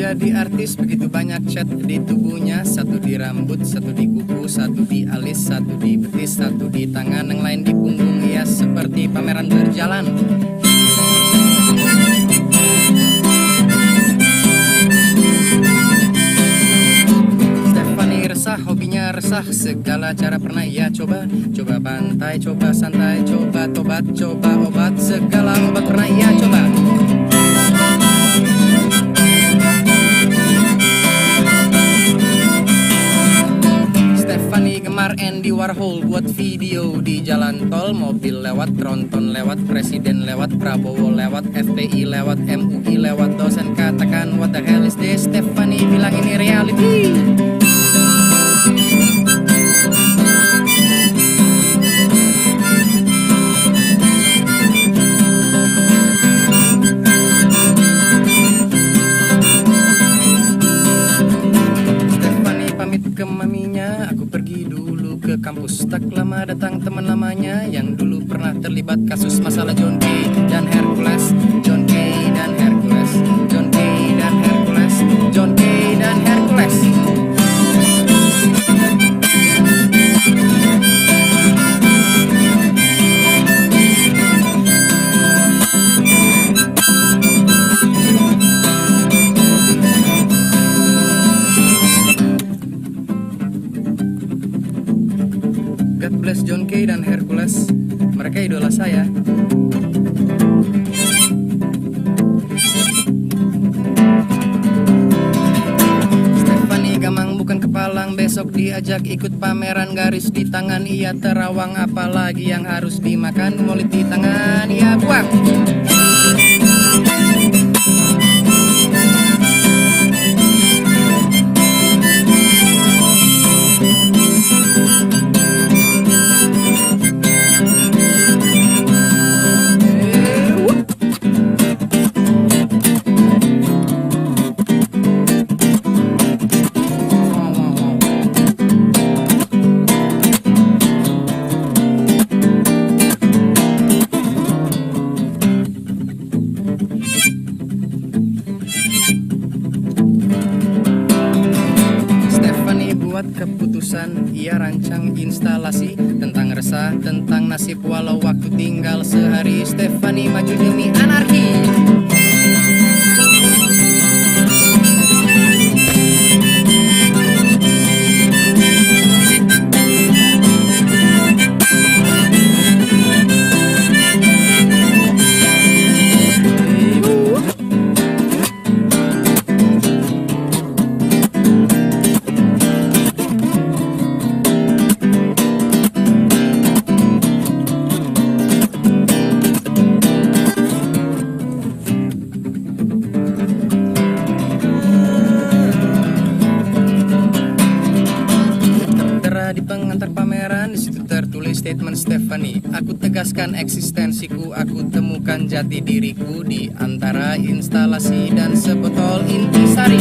jadi artis begitu banyak cat di tubuhnya. Satu di rambut, satu di kuku, satu di alis, satu di betis, satu di tangan Yang lain di punggung, ya seperti pameran berjalan. Resah, hobinya resah Segala cara pernah ia coba. Coba pantai, coba santai, coba tobat, coba obat Segala obat pernah ia coba Gemar Andy Warhol buat video di jalan tol Mobil lewat, tronton lewat, presiden lewat, Prabowo lewat, FPI lewat, MUI lewat Dosen katakan what the hell is this? Stephanie bilang ini reality ke kampus. Tak lama datang teman lamanya Yang dulu pernah terlibat kasus masalah John Kay dan Hercules Hercules. Mereka idola saya. Kepalang. Besok diajak ikut pameran garis di tangan. Ia terawang apalagi yang harus dimakan. Mulut di tangan ia buang Tentang resah, tentang nasib Walau waktu tinggal sehari. Stephanie maju demi anarki statement Stephanie. Aku tegaskan eksistensiku, aku temukan jati diriku di antara instalasi dan sebotol intisari.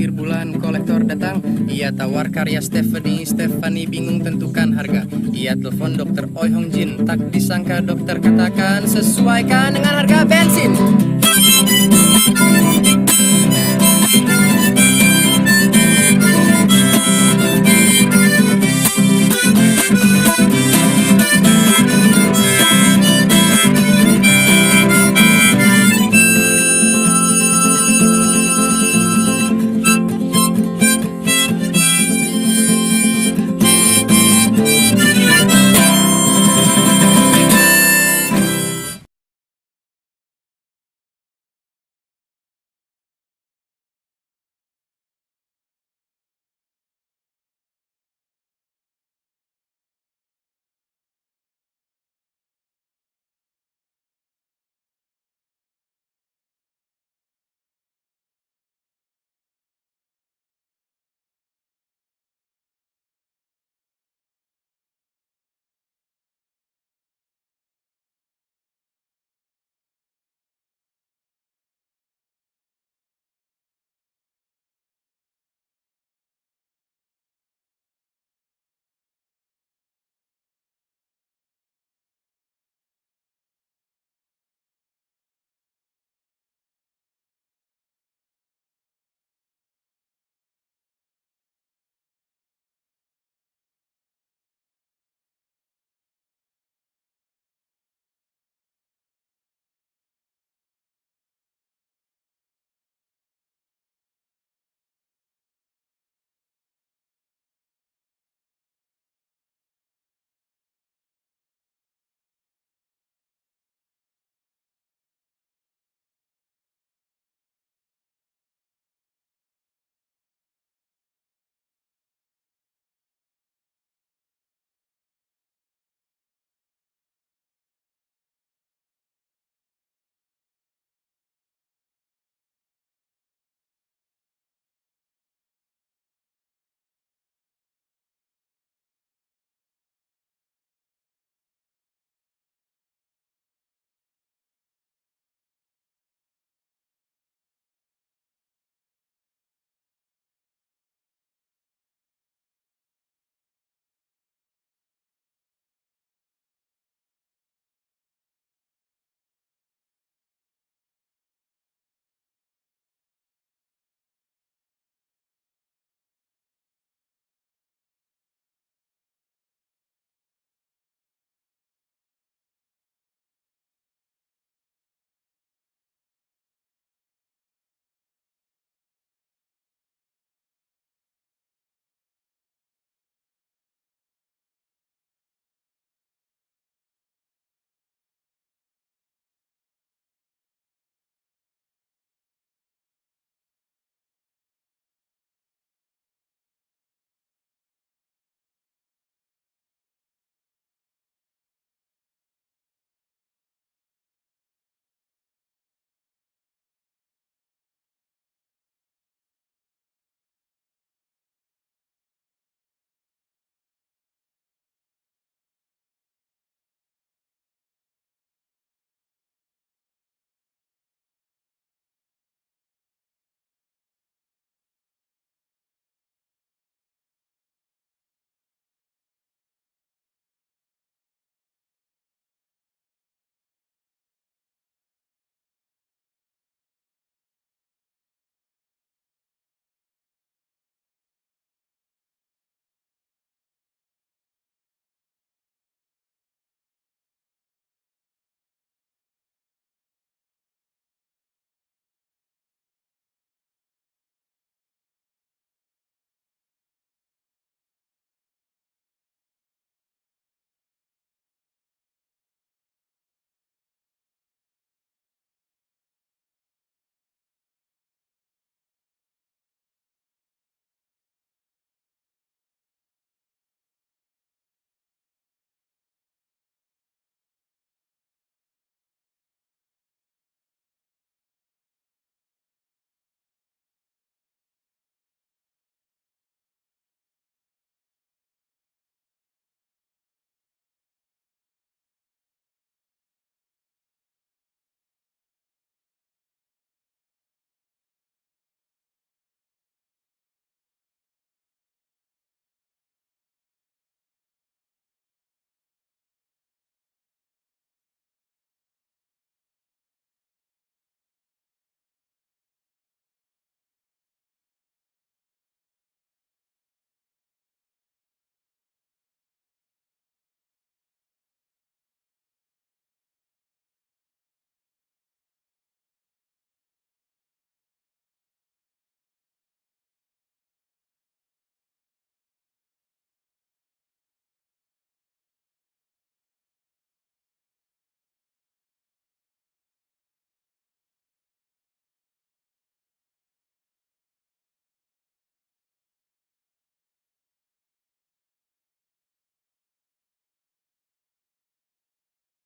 akhir bulan kolektor datang. Ia tawar karya Stephanie. Stephanie bingung tentukan harga. Ia telepon dokter Oi Hong Jin. Tak disangka dokter katakan Sesuaikan dengan harga bensin.